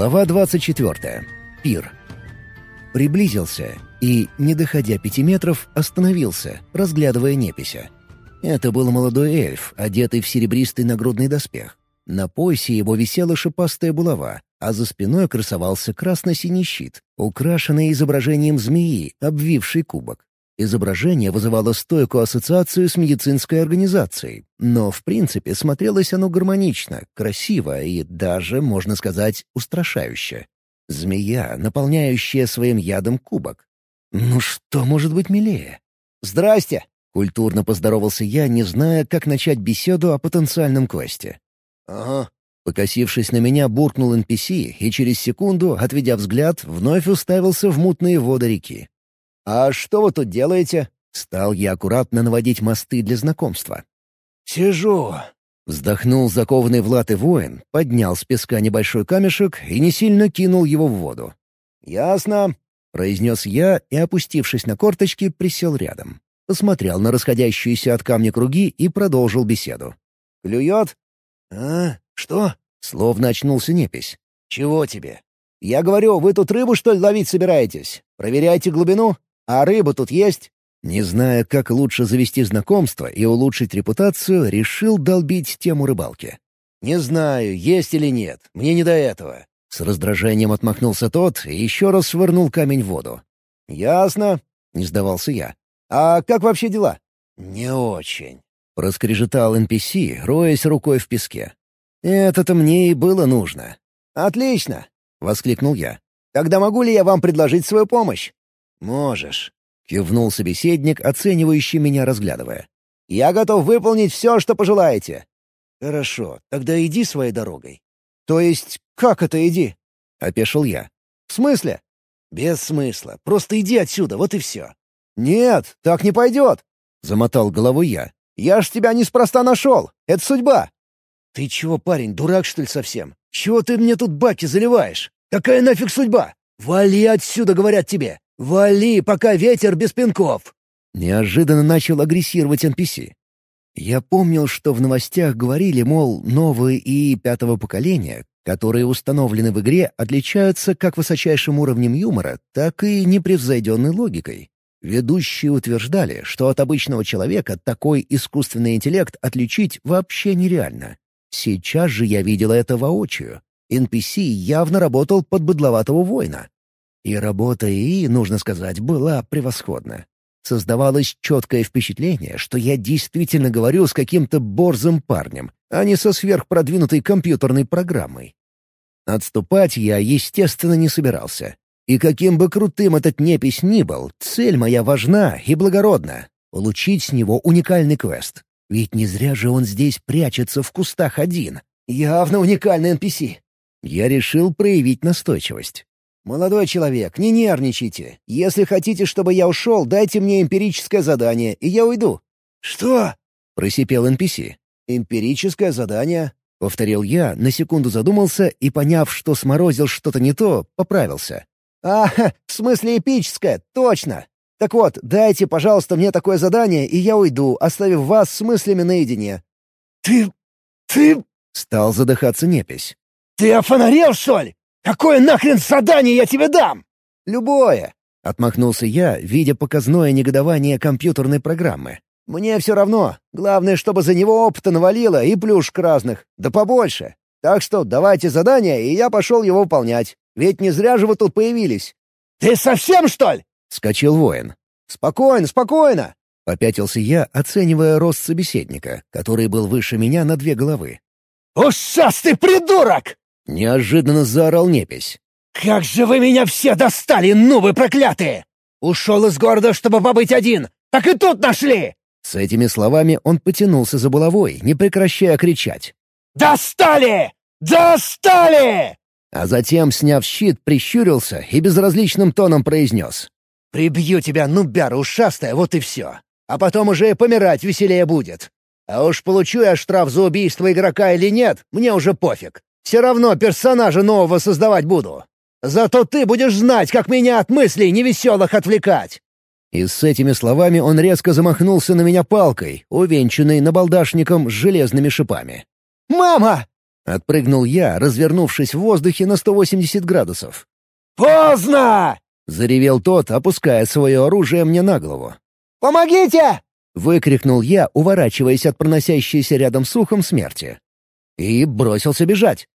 Глава 24. Пир. Приблизился и, не доходя пяти метров, остановился, разглядывая непися. Это был молодой эльф, одетый в серебристый нагрудный доспех. На поясе его висела шипастая булава, а за спиной красовался красно-синий щит, украшенный изображением змеи, обвивший кубок. Изображение вызывало стойкую ассоциацию с медицинской организацией, но, в принципе, смотрелось оно гармонично, красиво и даже, можно сказать, устрашающе. Змея, наполняющая своим ядом кубок. Ну что может быть милее? «Здрасте!» — культурно поздоровался я, не зная, как начать беседу о потенциальном квесте. «Ага». Покосившись на меня, буркнул NPC и через секунду, отведя взгляд, вновь уставился в мутные воды реки. «А что вы тут делаете?» Стал я аккуратно наводить мосты для знакомства. «Сижу». Вздохнул закованный в латы воин, поднял с песка небольшой камешек и не сильно кинул его в воду. «Ясно», — произнес я и, опустившись на корточки, присел рядом. Посмотрел на расходящиеся от камня круги и продолжил беседу. «Клюет?» «А? Что?» — словно очнулся непись. «Чего тебе?» «Я говорю, вы тут рыбу, что ли, ловить собираетесь? Проверяйте глубину? А рыба тут есть?» Не зная, как лучше завести знакомство и улучшить репутацию, решил долбить тему рыбалки. «Не знаю, есть или нет. Мне не до этого». С раздражением отмахнулся тот и еще раз швырнул камень в воду. «Ясно», — не сдавался я. «А как вообще дела?» «Не очень», — проскрежетал NPC, роясь рукой в песке. «Это-то мне и было нужно». «Отлично!» — воскликнул я. «Тогда могу ли я вам предложить свою помощь?» «Можешь», — кивнул собеседник, оценивающий меня разглядывая. «Я готов выполнить все, что пожелаете». «Хорошо, тогда иди своей дорогой». «То есть, как это иди?» — опешил я. «В смысле?» «Без смысла. Просто иди отсюда, вот и все». «Нет, так не пойдет», — замотал головой я. «Я ж тебя неспроста нашел. Это судьба». «Ты чего, парень, дурак, что ли, совсем? Чего ты мне тут баки заливаешь? Какая нафиг судьба? Вали отсюда, говорят тебе! Вали, пока ветер без пинков!» Неожиданно начал агрессировать NPC. Я помнил, что в новостях говорили, мол, новые ИИ пятого поколения, которые установлены в игре, отличаются как высочайшим уровнем юмора, так и непревзойденной логикой. Ведущие утверждали, что от обычного человека такой искусственный интеллект отличить вообще нереально. Сейчас же я видела это воочию. NPC явно работал под быдловатого воина. И работа ИИ, нужно сказать, была превосходна. Создавалось четкое впечатление, что я действительно говорю с каким-то борзым парнем, а не со сверхпродвинутой компьютерной программой. Отступать я, естественно, не собирался. И каким бы крутым этот непись ни был, цель моя важна и благородна — получить с него уникальный квест. Ведь не зря же он здесь прячется в кустах один. Явно уникальный NPC. Я решил проявить настойчивость. «Молодой человек, не нервничайте. Если хотите, чтобы я ушел, дайте мне эмпирическое задание, и я уйду». «Что?» — просипел NPC. «Эмпирическое задание», — повторил я, на секунду задумался и, поняв, что сморозил что-то не то, поправился. «А, в смысле эпическое, точно. Так вот, дайте, пожалуйста, мне такое задание, и я уйду, оставив вас с мыслями наедине». «Ты... ты...» — стал задыхаться непись. «Ты офонарел, что ли? Какое нахрен задание я тебе дам?» «Любое», — отмахнулся я, видя показное негодование компьютерной программы. «Мне все равно. Главное, чтобы за него опыта навалило и плюшек разных. Да побольше. Так что давайте задание, и я пошел его выполнять. Ведь не зря же вы тут появились». «Ты совсем, что ли?» — вскочил воин. «Спокойно, спокойно!» — попятился я, оценивая рост собеседника, который был выше меня на две головы. «Ушастый придурок!» — неожиданно заорал непись. «Как же вы меня все достали, нубы проклятые! Ушел из города, чтобы побыть один, так и тут нашли!» С этими словами он потянулся за булавой, не прекращая кричать. «Достали! Достали!» А затем, сняв щит, прищурился и безразличным тоном произнес. «Прибью тебя, нубяра ушастая, вот и все. А потом уже помирать веселее будет. А уж получу я штраф за убийство игрока или нет, мне уже пофиг. Все равно персонажа нового создавать буду. Зато ты будешь знать, как меня от мыслей невеселых отвлекать!» И с этими словами он резко замахнулся на меня палкой, увенчанной набалдашником с железными шипами. «Мама!» Отпрыгнул я, развернувшись в воздухе на 180 градусов. «Поздно!» — заревел тот, опуская свое оружие мне на голову. «Помогите!» — выкрикнул я, уворачиваясь от проносящейся рядом с ухом смерти. И бросился бежать.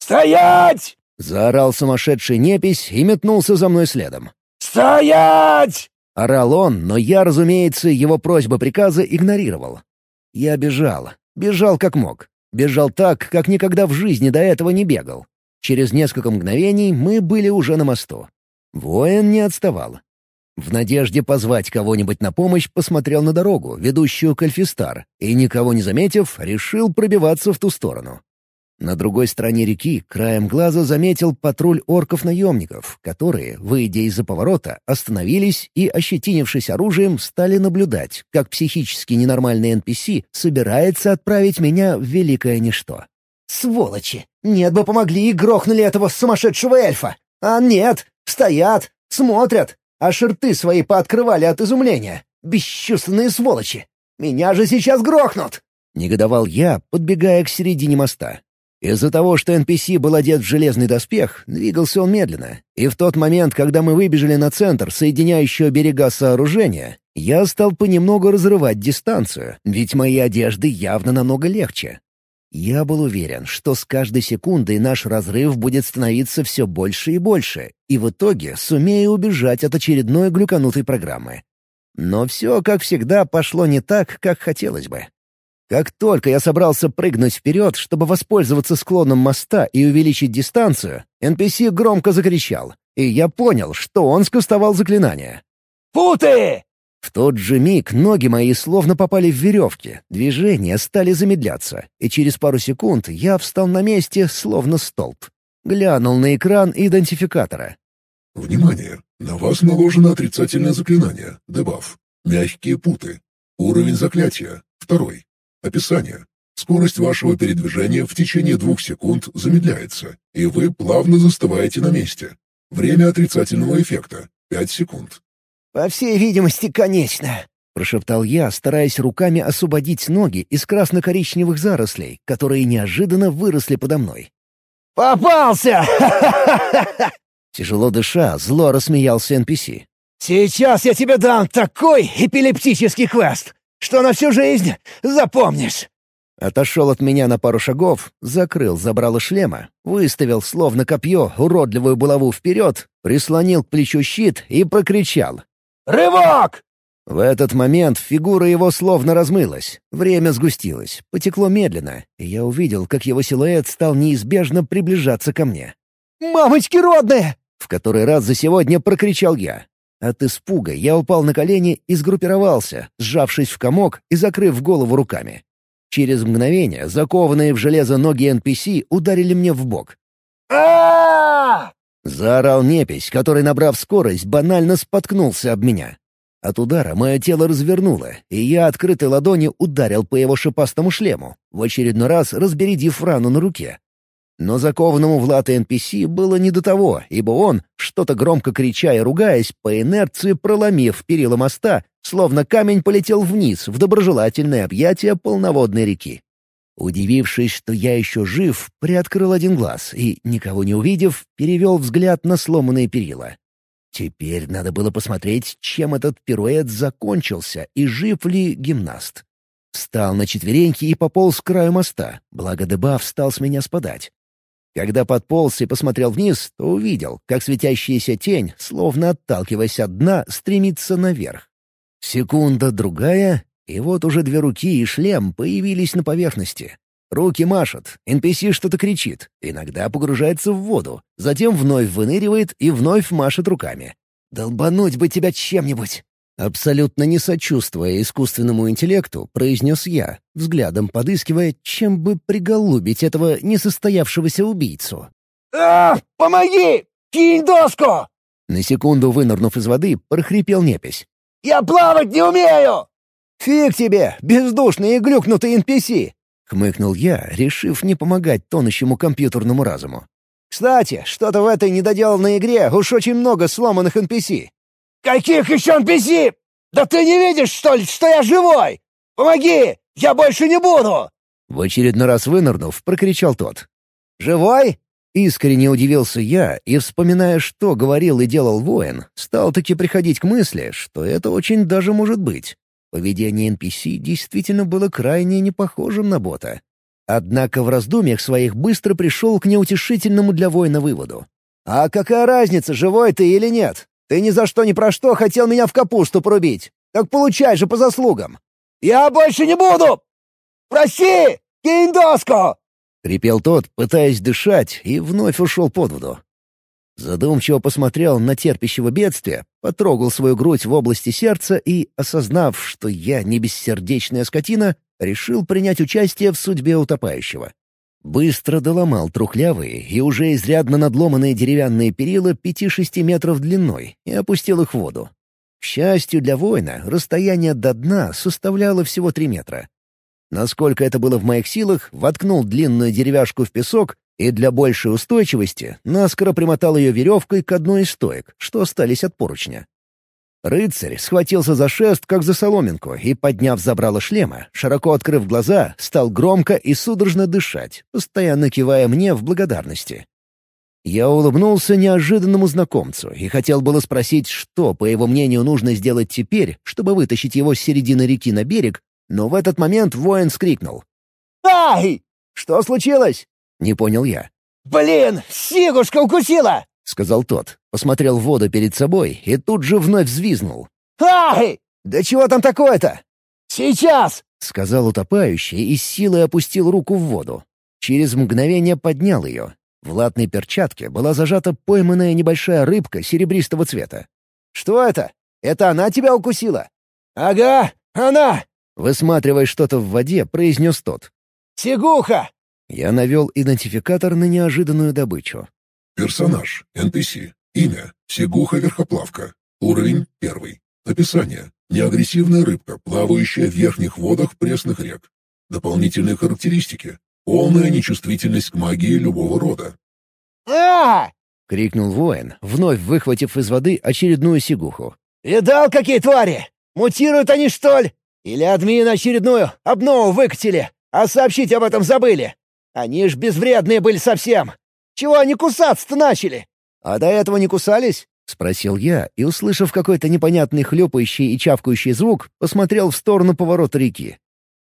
«Стоять!» — заорал сумасшедший непись и метнулся за мной следом. «Стоять!» — орал он, но я, разумеется, его просьбы-приказы игнорировал. Я бежал, бежал как мог. Бежал так, как никогда в жизни до этого не бегал. Через несколько мгновений мы были уже на мосту. Воин не отставал. В надежде позвать кого-нибудь на помощь посмотрел на дорогу, ведущую к Альфистар, и, никого не заметив, решил пробиваться в ту сторону. На другой стороне реки краем глаза заметил патруль орков-наемников, которые, выйдя из-за поворота, остановились и, ощетинившись оружием, стали наблюдать, как психически ненормальный NPC собирается отправить меня в великое ничто. «Сволочи! Нет бы помогли и грохнули этого сумасшедшего эльфа! А нет, стоят, смотрят, а шерты свои пооткрывали от изумления. Бесчувственные сволочи! Меня же сейчас грохнут!» Негодовал я, подбегая к середине моста. Из-за того, что NPC был одет в железный доспех, двигался он медленно, и в тот момент, когда мы выбежали на центр, соединяющего берега сооружения, я стал понемногу разрывать дистанцию, ведь мои одежды явно намного легче. Я был уверен, что с каждой секундой наш разрыв будет становиться все больше и больше, и в итоге сумею убежать от очередной глюканутой программы. Но все, как всегда, пошло не так, как хотелось бы. Как только я собрался прыгнуть вперед, чтобы воспользоваться склоном моста и увеличить дистанцию, NPC громко закричал, и я понял, что он скостовал заклинание. «Путы!» В тот же миг ноги мои словно попали в веревки, движения стали замедляться, и через пару секунд я встал на месте, словно столб. Глянул на экран идентификатора. «Внимание! На вас наложено отрицательное заклинание, дебаф. Мягкие путы. Уровень заклятия. Второй. Описание. Скорость вашего передвижения в течение двух секунд замедляется, и вы плавно застываете на месте. Время отрицательного эффекта — пять секунд. «По всей видимости, конечно», — прошептал я, стараясь руками освободить ноги из красно-коричневых зарослей, которые неожиданно выросли подо мной. «Попался! Тяжело дыша, зло рассмеялся NPC. «Сейчас я тебе дам такой эпилептический квест! что на всю жизнь запомнишь!» Отошел от меня на пару шагов, закрыл забрало шлема, выставил словно копье уродливую булаву вперед, прислонил к плечу щит и прокричал. «Рывок!» В этот момент фигура его словно размылась, время сгустилось, потекло медленно, и я увидел, как его силуэт стал неизбежно приближаться ко мне. «Мамочки родные!» — в который раз за сегодня прокричал я. От испуга я упал на колени и сгруппировался, сжавшись в комок и закрыв голову руками. Через мгновение закованные в железо ноги NPC ударили мне в бок. а Заорал непись, который, набрав скорость, банально споткнулся об меня. От удара мое тело развернуло, и я открытой ладонью ударил по его шипастому шлему, в очередной раз разбередив рану на руке. Но закованному в латы NPC было не до того, ибо он, что-то громко крича и ругаясь, по инерции проломив перила моста, словно камень полетел вниз в доброжелательное объятие полноводной реки. Удивившись, что я еще жив, приоткрыл один глаз и, никого не увидев, перевел взгляд на сломанные перила. Теперь надо было посмотреть, чем этот пируэт закончился и жив ли гимнаст. Встал на четвереньки и пополз к краю моста, благо дебаф стал с меня спадать. Когда подполз и посмотрел вниз, то увидел, как светящаяся тень, словно отталкиваясь от дна, стремится наверх. Секунда, другая, и вот уже две руки и шлем появились на поверхности. Руки машут, NPC что-то кричит, иногда погружается в воду, затем вновь выныривает и вновь машет руками. «Долбануть бы тебя чем-нибудь!» Абсолютно не сочувствуя искусственному интеллекту, произнес я, взглядом подыскивая, чем бы приголубить этого несостоявшегося убийцу. «А, помоги! Кинь доску!» На секунду вынырнув из воды, прохрипел непись. «Я плавать не умею!» «Фиг тебе, бездушный и глюкнутый NPC!» — хмыкнул я, решив не помогать тонущему компьютерному разуму. «Кстати, что-то в этой недоделанной игре уж очень много сломанных NPC. «Каких еще NPC? Да ты не видишь, что ли, что я живой? Помоги! Я больше не буду!» В очередной раз вынырнув, прокричал тот. Живой?» Искренне удивился я и, вспоминая, что говорил и делал воин, стал таки приходить к мысли, что это очень даже может быть. Поведение NPC действительно было крайне не похожим на бота. Однако в раздумьях своих быстро пришел к неутешительному для воина выводу. «А какая разница, живой ты или нет? Ты ни за что ни про что хотел меня в капусту порубить. Так получай же по заслугам!» «Я больше не буду! Прости! Кинь доску!» — крепел тот, пытаясь дышать, и вновь ушел под воду. Задумчиво посмотрел на терпящего бедствия, потрогал свою грудь в области сердца и, осознав, что я не бессердечная скотина, решил принять участие в судьбе утопающего. Быстро доломал трухлявые и уже изрядно надломанные деревянные перила пяти-шести метров длиной и опустил их в воду. К счастью для воина, расстояние до дна составляло всего три метра. Насколько это было в моих силах, воткнул длинную деревяшку в песок и для большей устойчивости наскоро примотал ее веревкой к одной из стоек, что остались от поручня. Рыцарь схватился за шест, как за соломинку, и, подняв забрало шлема, широко открыв глаза, стал громко и судорожно дышать, постоянно кивая мне в благодарности. Я улыбнулся неожиданному знакомцу и хотел было спросить, что, по его мнению, нужно сделать теперь, чтобы вытащить его с середины реки на берег, но в этот момент воин скрикнул. «Ай! Что случилось?» — не понял я. «Блин, сигушка укусила!» — сказал тот. Посмотрел в воду перед собой и тут же вновь взвизнул. «Ай! Да чего там такое-то?» «Сейчас!» — сказал утопающий и с силой опустил руку в воду. Через мгновение поднял ее. В латной перчатке была зажата пойманная небольшая рыбка серебристого цвета. «Что это? Это она тебя укусила?» «Ага, она!» Высматривая что-то в воде, произнес тот. «Сигуха!» Я навел идентификатор на неожиданную добычу. Персонаж. NPC. Имя. Сигуха Верхоплавка. Уровень первый. Описание. Неагрессивная рыбка, плавающая в верхних водах пресных рек. Дополнительные характеристики. Полная нечувствительность к магии любого рода. а крикнул воин, вновь выхватив из воды очередную сигуху. «Видал, какие твари? Мутируют они, что ли? Или админ очередную обнову выкатили, а сообщить об этом забыли? Они ж безвредные были совсем. Чего они кусаться-то начали? А до этого не кусались?» — спросил я, и, услышав какой-то непонятный хлюпающий и чавкающий звук, посмотрел в сторону поворота реки.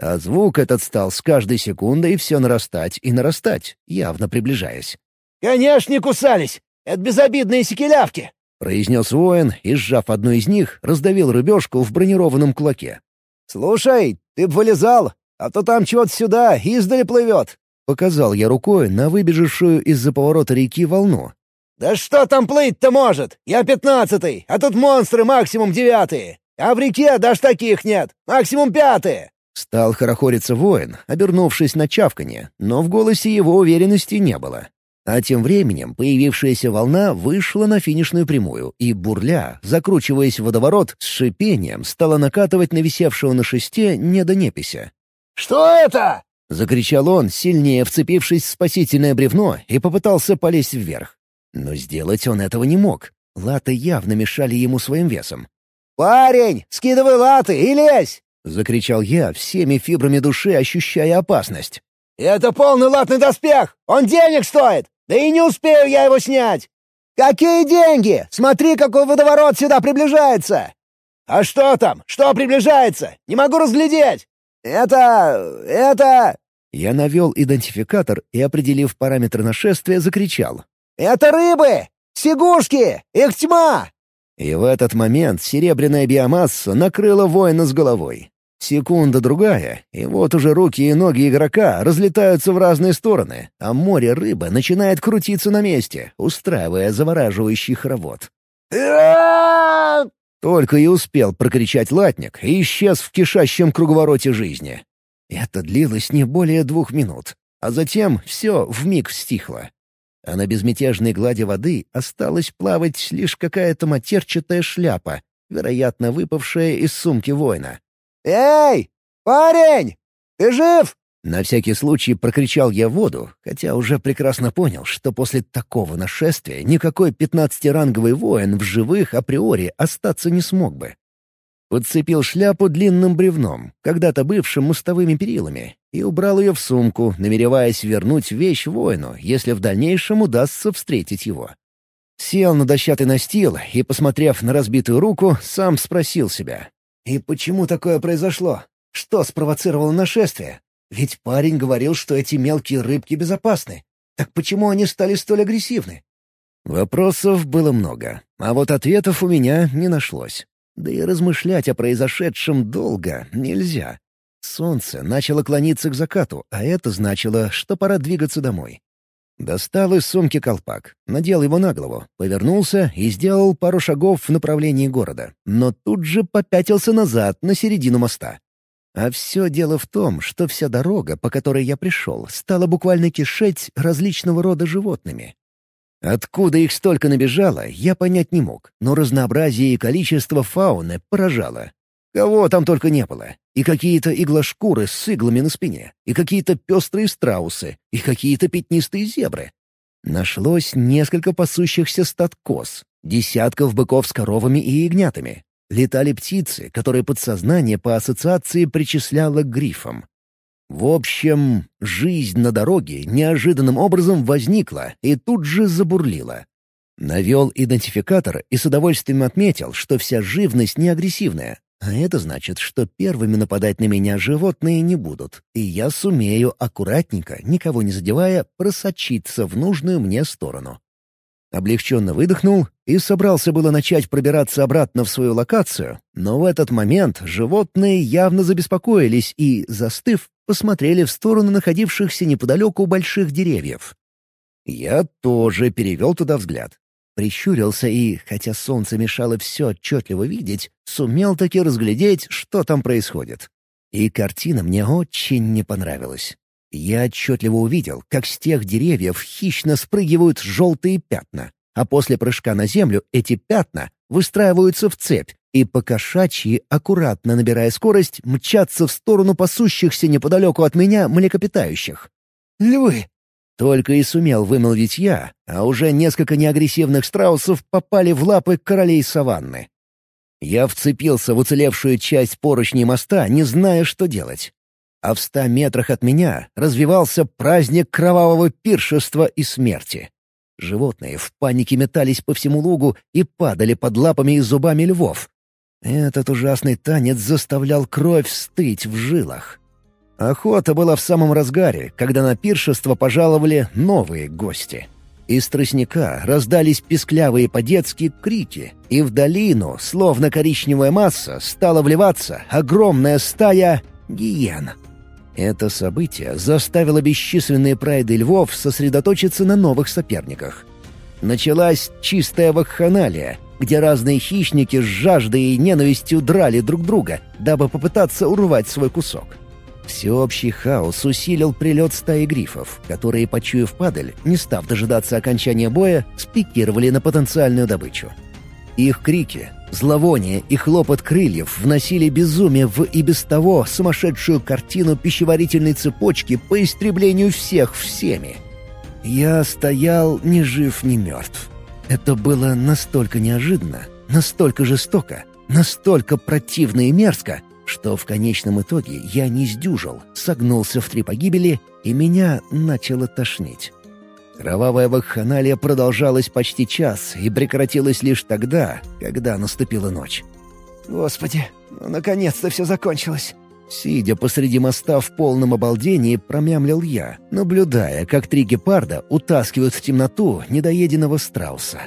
А звук этот стал с каждой секундой все нарастать и нарастать, явно приближаясь. «Конечно, не кусались! Это безобидные секелявки!» — произнес воин и, сжав одну из них, раздавил рыбешку в бронированном кулаке. «Слушай, ты б вылезал, а то там чего-то сюда издали плывет!» Показал я рукой на выбежавшую из-за поворота реки волну. «Да что там плыть-то может? Я пятнадцатый, а тут монстры максимум девятые. А в реке даже таких нет, максимум пятые!» Стал хорохориться воин, обернувшись на чавканье, но в голосе его уверенности не было. А тем временем появившаяся волна вышла на финишную прямую, и бурля, закручиваясь в водоворот, с шипением стала накатывать на висевшего на шесте недонепися. «Что это?» — закричал он, сильнее вцепившись в спасительное бревно, и попытался полезть вверх. Но сделать он этого не мог. Латы явно мешали ему своим весом. «Парень, скидывай латы и лезь!» — закричал я, всеми фибрами души ощущая опасность. «Это полный латный доспех! Он денег стоит! Да и не успею я его снять! Какие деньги? Смотри, какой водоворот сюда приближается! А что там? Что приближается? Не могу разглядеть! Это... это...» Я навел идентификатор и, определив параметры нашествия, закричал. «Это рыбы! Сигушки! Их тьма!» И в этот момент серебряная биомасса накрыла воина с головой. Секунда-другая, и вот уже руки и ноги игрока разлетаются в разные стороны, а море рыбы начинает крутиться на месте, устраивая завораживающий хоровод. Только и успел прокричать латник и исчез в кишащем круговороте жизни. Это длилось не более двух минут, а затем все вмиг стихло. А на безмятежной глади воды осталась плавать лишь какая-то матерчатая шляпа, вероятно, выпавшая из сумки воина. «Эй, парень! Ты жив?» На всякий случай прокричал я воду, хотя уже прекрасно понял, что после такого нашествия никакой пятнадцатиранговый воин в живых априори остаться не смог бы. Подцепил шляпу длинным бревном, когда-то бывшим мостовыми перилами, и убрал ее в сумку, намереваясь вернуть вещь воину, если в дальнейшем удастся встретить его. Сел на дощатый настил и, посмотрев на разбитую руку, сам спросил себя. «И почему такое произошло? Что спровоцировало нашествие? Ведь парень говорил, что эти мелкие рыбки безопасны. Так почему они стали столь агрессивны?» Вопросов было много, а вот ответов у меня не нашлось. Да и размышлять о произошедшем долго нельзя. Солнце начало клониться к закату, а это значило, что пора двигаться домой. Достал из сумки колпак, надел его на голову, повернулся и сделал пару шагов в направлении города, но тут же попятился назад, на середину моста. А все дело в том, что вся дорога, по которой я пришел, стала буквально кишеть различного рода животными. Откуда их столько набежало, я понять не мог, но разнообразие и количество фауны поражало. Кого там только не было. И какие-то иглошкуры с иглами на спине, и какие-то пестрые страусы, и какие-то пятнистые зебры. Нашлось несколько пасущихся стад коз, десятков быков с коровами и ягнятами. Летали птицы, которые подсознание по ассоциации причисляло к грифам. В общем, жизнь на дороге неожиданным образом возникла и тут же забурлила. Навел идентификатор и с удовольствием отметил, что вся живность не агрессивная, а это значит, что первыми нападать на меня животные не будут, и я сумею аккуратненько, никого не задевая, просочиться в нужную мне сторону. Облегченно выдохнул и собрался было начать пробираться обратно в свою локацию, но в этот момент животные явно забеспокоились и, застыв, посмотрели в сторону находившихся неподалеку больших деревьев. Я тоже перевел туда взгляд. Прищурился и, хотя солнце мешало все отчетливо видеть, сумел таки разглядеть, что там происходит. И картина мне очень не понравилась. Я отчетливо увидел, как с тех деревьев хищно спрыгивают желтые пятна, а после прыжка на землю эти пятна выстраиваются в цепь и по кошачьи, аккуратно набирая скорость, мчатся в сторону пасущихся неподалеку от меня млекопитающих. «Львы!» Только и сумел вымолвить я, а уже несколько неагрессивных страусов попали в лапы королей саванны. Я вцепился в уцелевшую часть поручней моста, не зная, что делать а в ста метрах от меня развивался праздник кровавого пиршества и смерти. Животные в панике метались по всему лугу и падали под лапами и зубами львов. Этот ужасный танец заставлял кровь стыть в жилах. Охота была в самом разгаре, когда на пиршество пожаловали новые гости. Из тростника раздались песклявые по-детски крики, и в долину, словно коричневая масса, стала вливаться огромная стая гиен. Это событие заставило бесчисленные прайды львов сосредоточиться на новых соперниках. Началась чистая вакханалия, где разные хищники с жаждой и ненавистью драли друг друга, дабы попытаться урвать свой кусок. Всеобщий хаос усилил прилет стаи грифов, которые, почуяв падаль, не став дожидаться окончания боя, спикировали на потенциальную добычу. Их крики, Зловоние и хлопот крыльев вносили безумие в и без того сумасшедшую картину пищеварительной цепочки по истреблению всех всеми. Я стоял ни жив, ни мертв. Это было настолько неожиданно, настолько жестоко, настолько противно и мерзко, что в конечном итоге я не сдюжил, согнулся в три погибели, и меня начало тошнить. Кровавая вакханалия продолжалась почти час и прекратилась лишь тогда, когда наступила ночь. «Господи, ну наконец-то все закончилось!» Сидя посреди моста в полном обалдении, промямлил я, наблюдая, как три гепарда утаскивают в темноту недоеденного страуса.